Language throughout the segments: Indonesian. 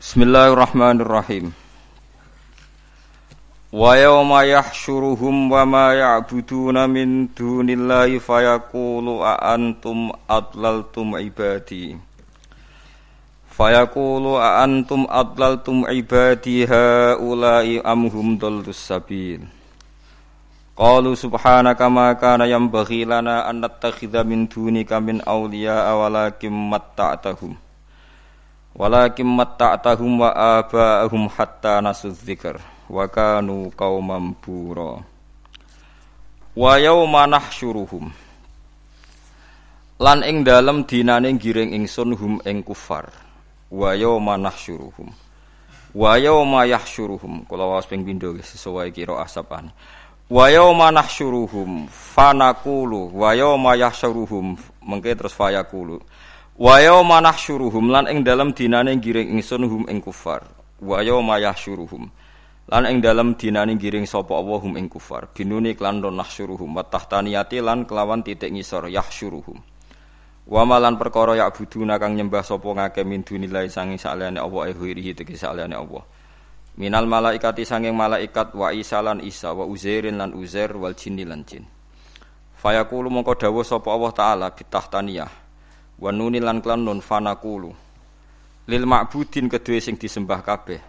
Bismillahirrahmanirrahim. Wa yawma yahsyuruhum wa ma ya'buduna min dunillahi fayaqulu a antum adlaltum ibadi. Fayaqulu a antum adlaltum ibadi haula'i am hum dallus sabil. Qalu subhanaka ma kana yanbaghi lana an nattakhidha min dunika min awliya walakin matta'tahum. Walakin matta'tahum wa aba'ahum hatta nasu dzikr wa kanu qauman bura. Wa yauma nahsyuruhum. Lan ing dalem dinane giring ingsun hum ing kufar. Wa yauma nahsyuruhum. Wa yauma yahsyuruhum. Kula waos ping pindho sesuai kira asapan. Wa yauma nahsyuruhum fanaqulu wa yauma yahsyuruhum mengke terus fayaqulu. Wa yauma nahsyuruhum lan ing dalem dinane giring ingsun hum ing kufar. Wa yauma yahsyuruhum lan ing dalem dinane giring sapa Allah hum ing kufar. Binuni klan nahsyuruhum wa tahtaniyati lan kelawan titik ngisor yahsyuruhum. Wa malan perkara ya buduna kang nyembah sapa ngake min dunillahi sange saliyane Allah e huirihi tegese saliyane Allah. Minal malaikati sanging malaikat wa Isa lan Isa wa Uzairin lan Uzair wal jinni lan jin. Fayaqulu mongko dawuh sapa Allah taala bitahtaniyah wa nuni lan klan nun fanaqulu lil ma'budin kedue sing disembah kabeh.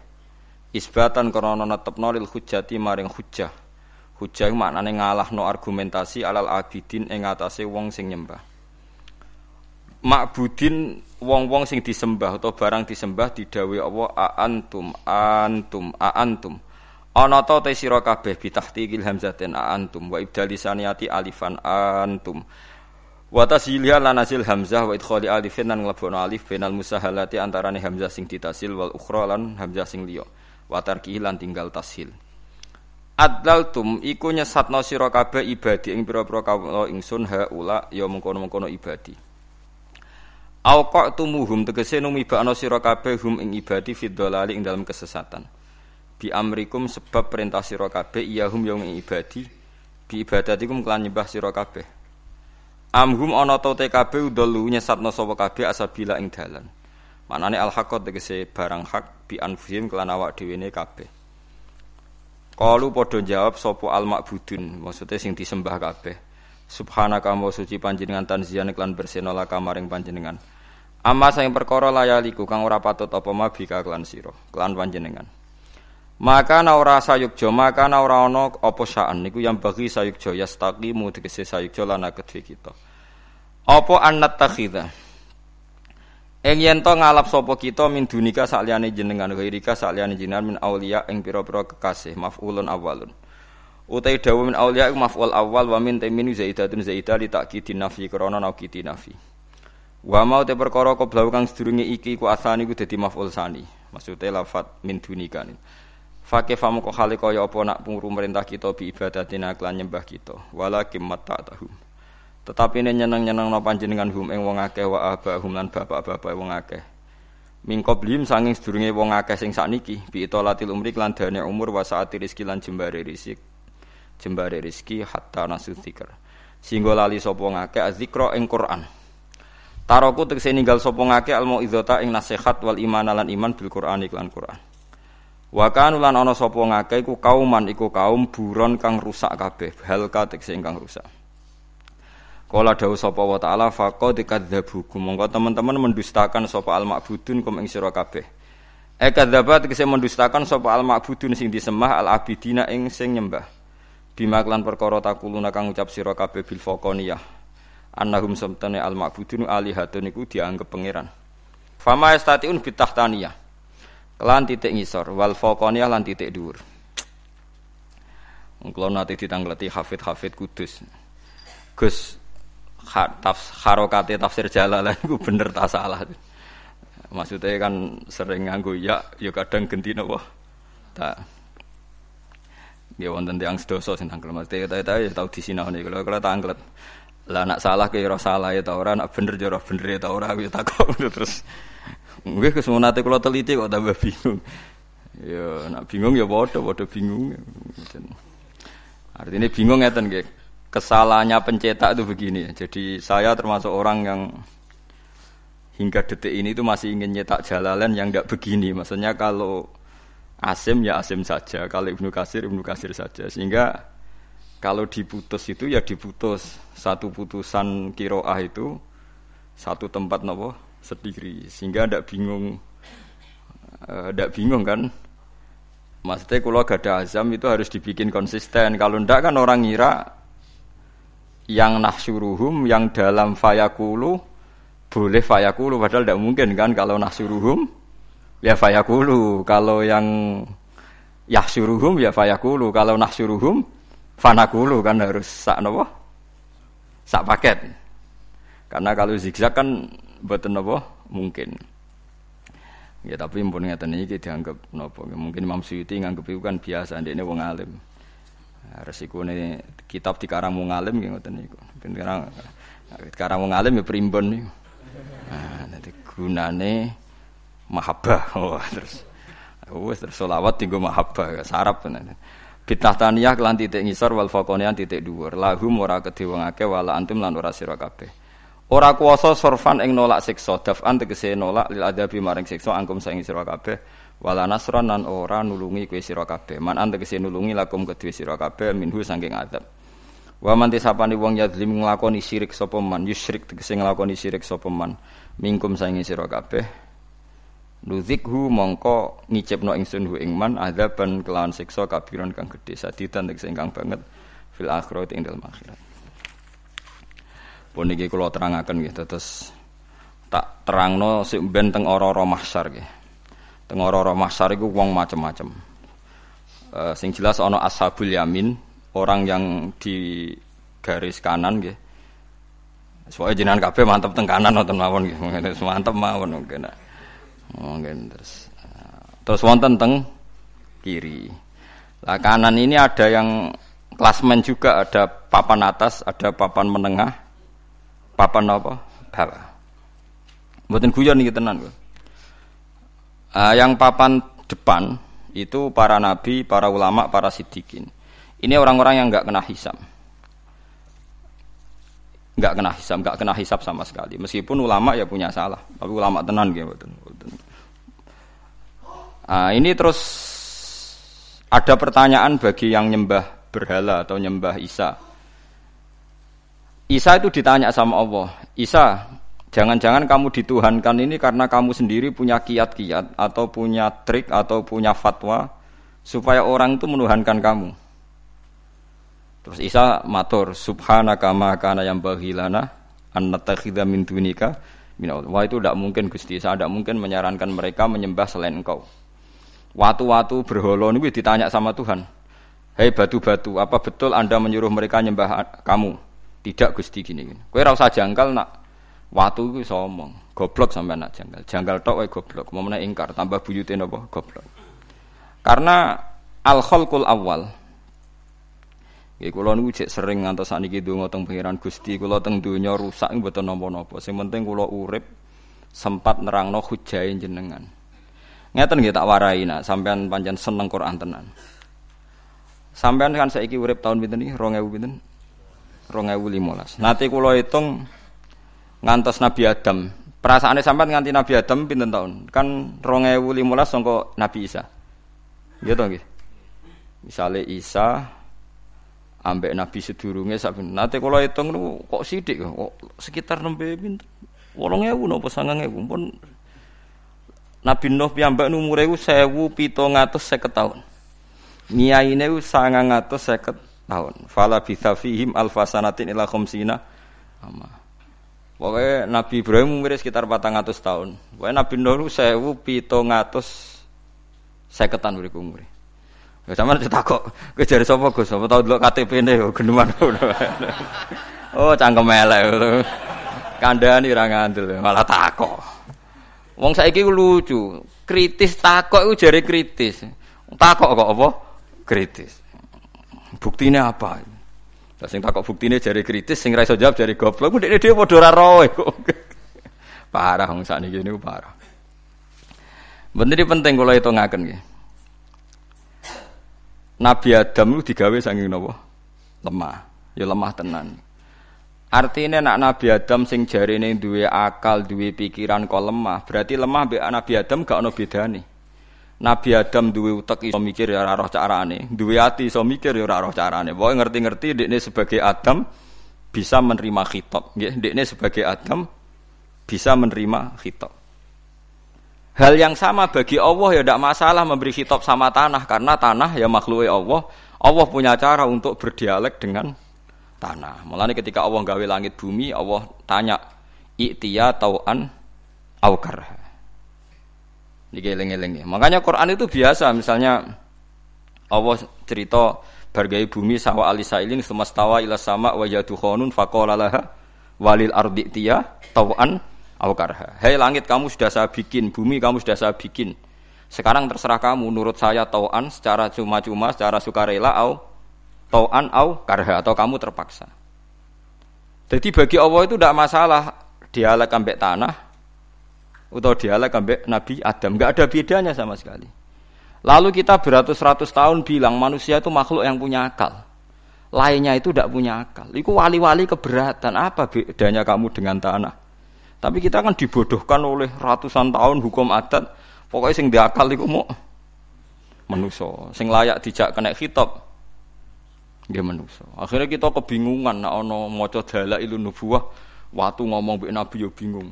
Isbatan krana netepno lil hujjati maring hujjah. Hujjah maknane ngalahno argumentasi alal abidin ing atase wong sing nyembah ma'budin wong-wong sing disembah atau barang disembah didhawuhi Allah a antum antum a antum ana ta te sira kabeh bitahtiqil hamzatin a antum wa ibdalisaniati alifan antum Wa tasilha lan asil hamzah wa idkhali alifin lan nglebono alif bainal musahalati antarane hamzah sing ditasil wal ukhra lan hamzah sing liya. Wa tarkihi lan tinggal tasil. Adlaltum iku nyesatno sira kabeh ibadi ing pira-pira kawula ingsun haula ya mengkono-mengkono ibadi. Auqatumuhum tegese numibakno sira kabeh hum ing ibadi fid ing dalam kesesatan. Bi amrikum sebab perintah sira kabeh iyahum yang ing ibadi bi ibadatikum kelan nyembah sira kabeh. Amhum ana ta te kabeh udhulu nyesatno sapa kabeh asabila ing dalan. Manane al haqqat tegese barang hak bi anfusihim kelan awak dhewe ne kabeh. Kalu padha jawab sapa al ma'budun, maksude sing disembah kabeh. Subhanaka wa suci panjenengan tanzian klan bersenola kamaring panjenengan. Amma sing perkara layaliku kang ora patut apa mabika klan sira, klan panjenengan. Maka na ora sayukjo, maka na ora ana apa saan niku yang bagi sayukjo yastaqimu tegese sayukjo lan kedhe kita. Apa annat takhidha? Ing yen to ngalap sapa kita min dunika sakliyane jenengan ghairika sakliyane jenengan min auliya ing pira-pira kekasih maf'ulun awalun. Utai dawu min auliya iku maf'ul awal wa min tamin zaidatun zaidah li ta'kidin nafi krana naukiti nafi. Wa mau te perkara koblau kang sedurunge iki ku asani ku dadi maf'ul sani. Maksude lafat min dunika ni. Fakih famu kok hale kaya apa nak pungru merintah kita bi ibadatina kelan nyembah kita. Walakim mata tahu. Tetapi ini nyeneng-nyeneng no panjenengan hum ing wong akeh wa abahum lan bapak-bapak wong akeh. Mingko blim sanging sedurunge wong akeh sing sakniki bi itolatil umri lan dane umur wa saati rezeki lan jembare rezeki. Jembare rezeki hatta nasu dzikr. Singgo lali sapa ngakeh azikra ing Quran. Taroku tegese ninggal sapa ngakeh al mauizata ing nasihat wal iman lan iman bil Quran iklan Quran. Wa kanu lan ana sapa ngakeh iku kauman iku kaum buron kang rusak kabeh, halka tekse ingkang rusak. Kala dawuh sapa wa taala faqad kadzdzabukum monggo teman-teman mendustakan sapa al ma'budun kum ing sira kabeh. E kadzabat tekse mendustakan sapa al ma'budun sing disembah al abidina ing sing nyembah. Bimaklan perkara takuluna kang ucap sira kabeh bil faqaniyah. Annahum samtane al ma'budun alihatun iku dianggep pangeran. Fama yastatiun bitahtaniyah lan titik ngisor wal faqaniyah lan titik dhuwur Kula nate ditangleti hafid-hafid kudus. Gus tafs harokate tafsir Jalalan iku bener ta salah. Maksudnya kan sering nganggo ya, ya kadang genti napa. Tak Ya wonten tiyang sedoso sing tangkel mesti ta ta ya tau disinahone kula kula tanglet. Lah nak salah ke ora salah ya ta ora nak bener ya ora bener ya ta ora ya takok terus Nggih kesunate kula teliti kok tambah bingung. Ya, nak bingung ya padha padha bingung. Artinya bingung ngeten nggih. kesalahannya pencetak itu begini. Jadi saya termasuk orang yang hingga detik ini itu masih ingin nyetak jalalan yang tidak begini. Maksudnya kalau Asim ya Asim saja, kalau Ibnu Kasir Ibnu Kasir saja. Sehingga kalau diputus itu ya diputus. Satu putusan kiroah itu satu tempat nopo sendiri sehingga tidak bingung tidak uh, bingung kan? Maksudnya kalau gak ada azam itu harus dibikin konsisten. Kalau ndak kan orang ngira yang nahsyuruhum yang dalam fayakulu boleh fayakulu. Padahal tidak mungkin kan kalau nahsyuruhum ya fayakulu kalau yang yahsyuruhum ya fayakulu kalau nahsyuruhum fanakulu kan harus sak nopo sak paket karena kalau zigzag kan buat nopo mungkin Ya tapi pun ngeten iki dianggap nopo. Mungkin Imam Suyuti nganggep itu kan biasa ini wong alim. Nah, resikone kitab dikarang wong alim nggih ngoten niku. Karang karang wong alim ya primbon niku. Nah, gunane mahabbah. Oh, terus wis terus selawat tinggo mahabbah sarap tenan. Bitah taniyah kelan titik ngisor wal faqonian titik dhuwur. Lahum ora kedhe wala antum lan ora sira kabeh. Ora kuasa sorfan ing nolak siksa, daf'an tegese nolak lil adabi maring siksa angkum saing sira. Wala nasran nan ora nulungi kowe sira kabeh. Man tegese nulungi lakum kedue sira kabeh minhu saking adab. Wa man tisapani wong yadzlim nglakoni syirik sapa man, yusyrik tegese nglakoni syirik sapa man. Mingkum saing sira. Nuzikhu mongko ngicipno ingsun hu ing man adaban kelawan siksa kabiran kang gedhe sadidan tegese ingkang banget fil akhirat ing dalem akhirat. Pun niki kula terangaken nggih terus tak terangno sik ben teng ora-ora mahsyar nggih. Teng ora-ora mahsyar iku wong macem-macem. Uh, sing jelas ana ashabul yamin, orang yang di garis kanan nggih. Soalnya jenengan kabeh mantep teng kanan wonten mawon nggih. Mantep mawon mungkin. Mungkin terus terus wonten teng kiri. Lah kanan ini ada yang klasmen juga, ada papan atas, ada papan menengah, papan apa? Bawah. Mboten guyon niki tenan kok. Uh, yang papan depan itu para nabi, para ulama, para sidikin. Ini orang-orang yang nggak kena hisam. Nggak kena hisam, nggak kena hisap sama sekali. Meskipun ulama ya punya salah, tapi ulama tenan gitu. Uh, ini terus ada pertanyaan bagi yang nyembah berhala atau nyembah Isa Isa itu ditanya sama Allah, Isa, jangan-jangan kamu dituhankan ini karena kamu sendiri punya kiat-kiat atau punya trik atau punya fatwa supaya orang itu menuhankan kamu. Terus Isa matur, subhanaka ma kana yang bahilana an natakhidha min dunika Wah itu tidak mungkin Gusti, saya tidak mungkin menyarankan mereka menyembah selain engkau. Watu-watu berhala ini ditanya sama Tuhan. Hei batu-batu, apa betul Anda menyuruh mereka menyembah kamu? Tidak Gusti gini gini. Kowe ora usah jangkal nak watu iso omong. Goblok sampai nak jangkal. Jangkal tok wae goblok. Mau ingkar tambah buyute napa goblok. Karena al khalqul awal. Ya kula niku cek sering ngantos sakniki donga teng pangeran Gusti, kula teng donya rusak mboten napa-napa. Sing penting kula urip sempat nerangno hujae jenengan. Ngeten nggih tak warai nak sampean pancen seneng Quran tenan. Sampean kan saiki urip tahun pinten iki? 2000 pinten? 2015. Nanti kula hitung ngantos Nabi Adam. Perasaane sampean nganti Nabi Adam pinten tahun? Kan 2015 sangka Nabi Isa. To nggih. Misale Isa ambek Nabi sedurunge saben. Nanti kula hitung kok sithik kok sekitar nembe pinten? 8000 napa 9000 pun Nabi Nuh piyambak umure 1750 tahun. Niyaine 950 tahun. Fala bisa fihim alfasanatin ila khamsina ama. Pokoknya Nabi Ibrahim umurnya sekitar 400 tahun. Pokoknya Nabi Nuh sewu ngatus seketan urip umure. Ya sampean ditakok, kowe jare sapa Gus? Apa tau delok KTP-ne yo geneman. oh, cangkem elek. Kandhani ra ngandel, malah takok. Wong saiki lucu, kritis takok iku jare kritis. Takok kok apa? Kritis. Buktinya apa? Lah sing takok buktine jari kritis, sing ra iso jawab jari goblok. Dekne dhewe padha ora roe kok. parah wong sakniki niku parah. Bener penting kula hitungaken nggih. Nabi Adam itu digawe saking napa? Lemah. Ya lemah tenan. Artinya nak Nabi Adam sing jarine duwe akal, duwe pikiran kok lemah, berarti lemah mbek Nabi Adam gak ono bedane. Nabi Adam duwe utek iso mikir ya ora roh carane, duwe ati iso mikir ya ora roh carane. Pokoke ngerti-ngerti dekne sebagai Adam bisa menerima khitab, nggih. Dekne sebagai Adam bisa menerima khitab. Hal yang sama bagi Allah ya tidak masalah memberi khitab sama tanah karena tanah ya makhluk Allah. Allah punya cara untuk berdialek dengan tanah. Mulanya ketika Allah gawe langit bumi, Allah tanya, "Iktiya tau'an au karha?" Niki Makanya Quran itu biasa, misalnya Allah cerita bergai bumi sawa alisailin semastawa ila sama wa khonun faqala laha walil ardi tiya tau'an au karha. Hei langit kamu sudah saya bikin, bumi kamu sudah saya bikin. Sekarang terserah kamu nurut saya tau'an secara cuma-cuma, secara sukarela au Tau'an au karha atau kamu terpaksa. Jadi bagi Allah itu tidak masalah dialek ambek tanah atau dialek ambek Nabi Adam, nggak ada bedanya sama sekali. Lalu kita beratus-ratus tahun bilang manusia itu makhluk yang punya akal. Lainnya itu tidak punya akal. Itu wali-wali keberatan. Apa bedanya kamu dengan tanah? Tapi kita kan dibodohkan oleh ratusan tahun hukum adat. Pokoknya sing diakal itu mau menuso. Sing layak dijak kena khitab Nggih manusa. Akhirnya kita kebingungan nek ana maca dalailun nubuwah watu ngomong mbek nabi yo bingung.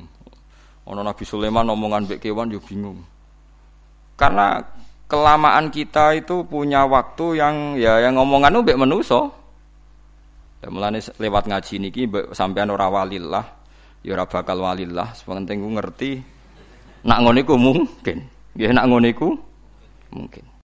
Ana Nabi Sulaiman omongan mbek kewan yo bingung. Karena kelamaan kita itu punya waktu yang ya yang ngomongan mbek manusa. Ya lewat ngaji niki sampean ora walillah, ya ora bakal walillah, sepenting ngerti nak ngono iku mungkin. Nggih nak ngono iku mungkin.